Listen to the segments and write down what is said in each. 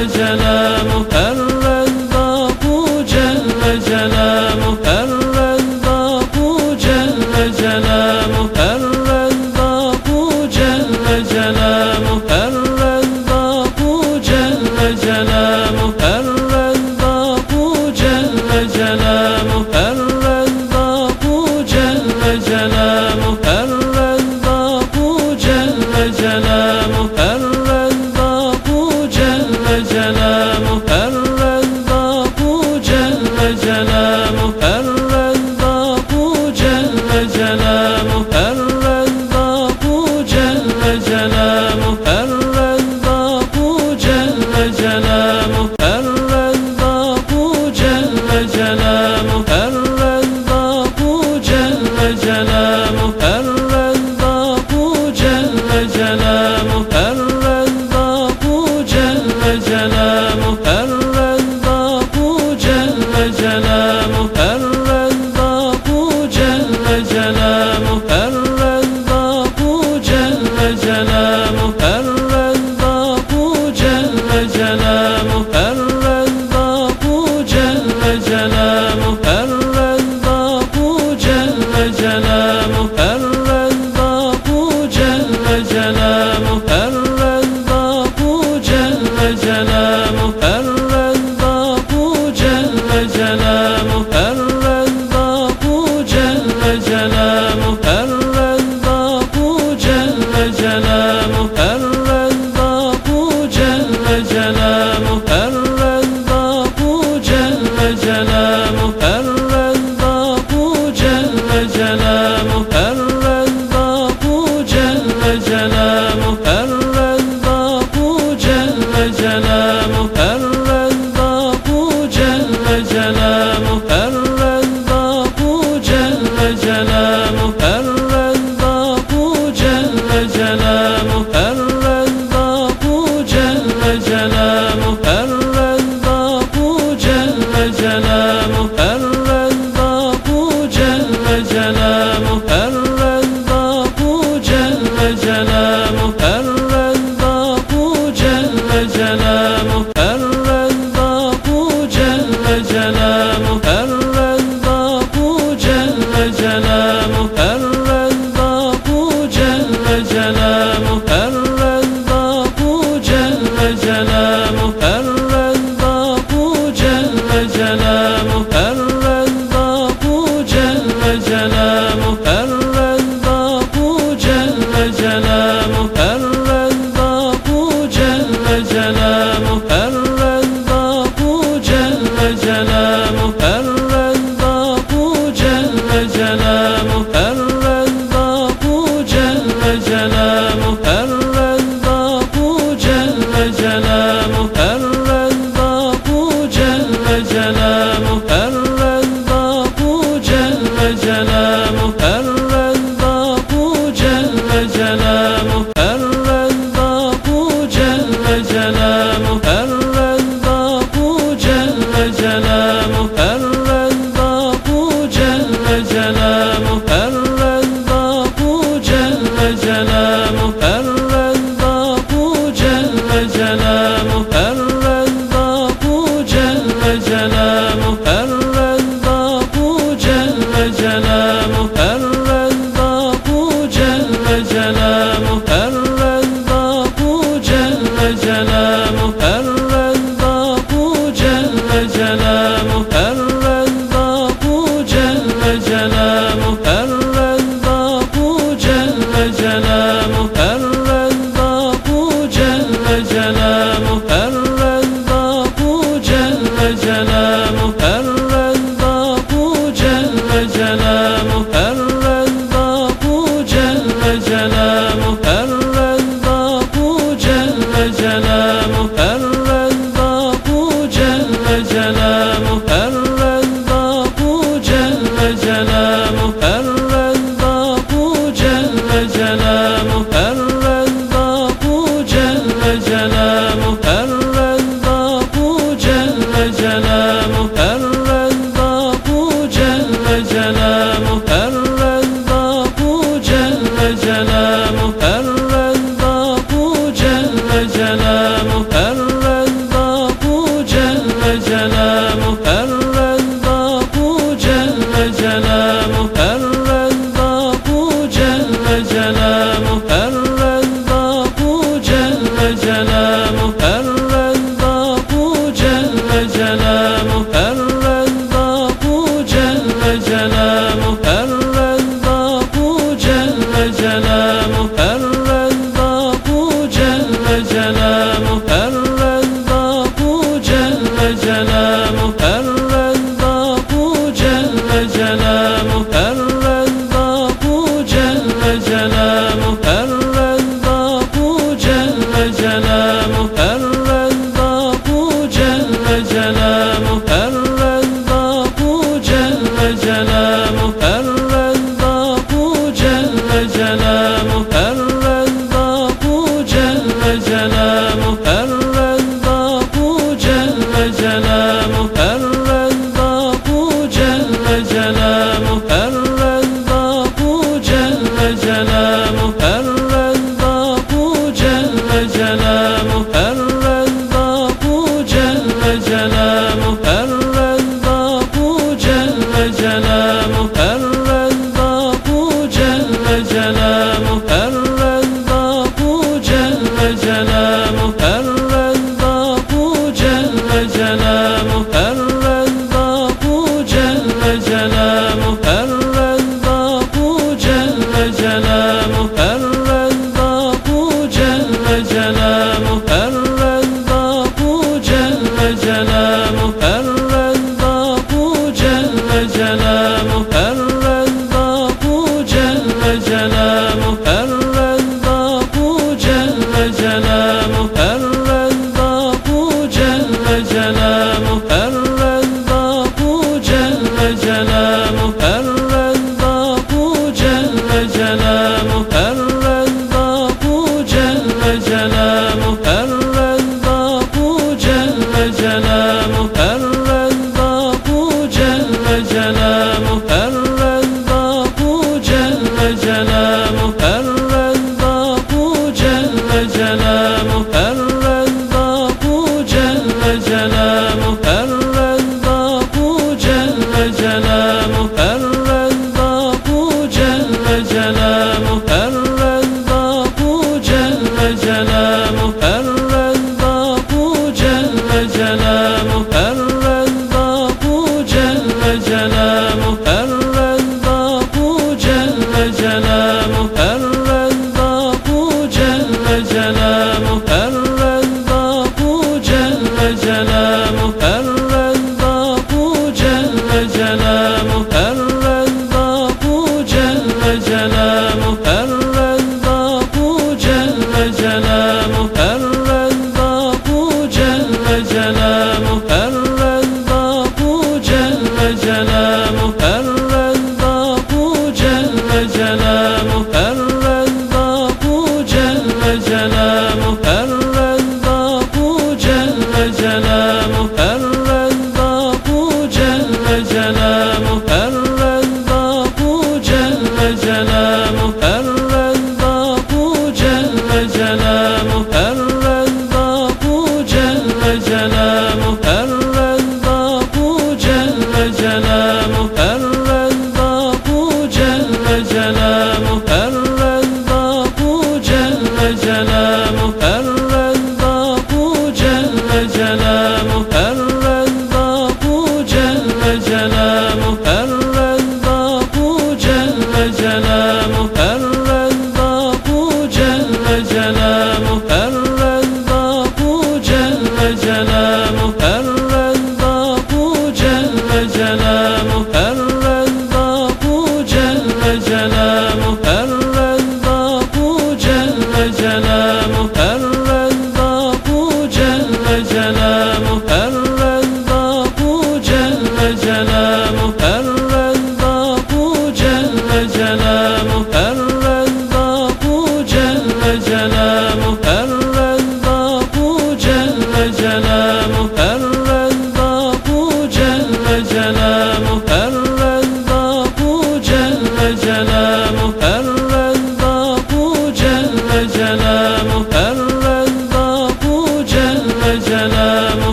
أجل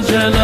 geceler